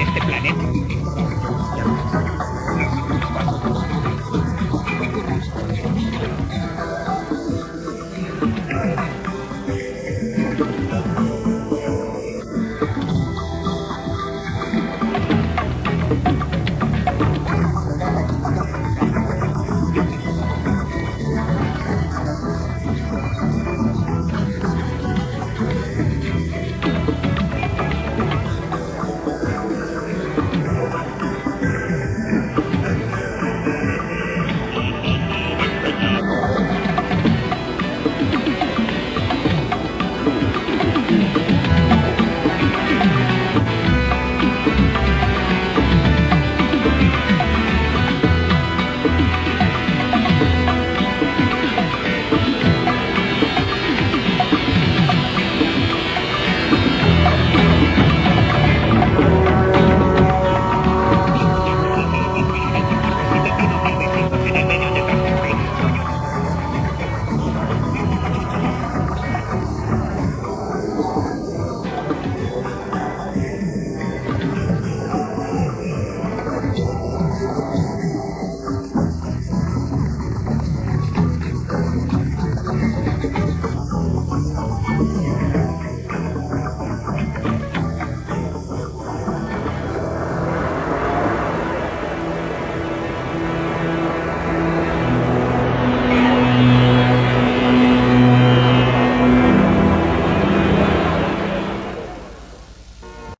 este planeta.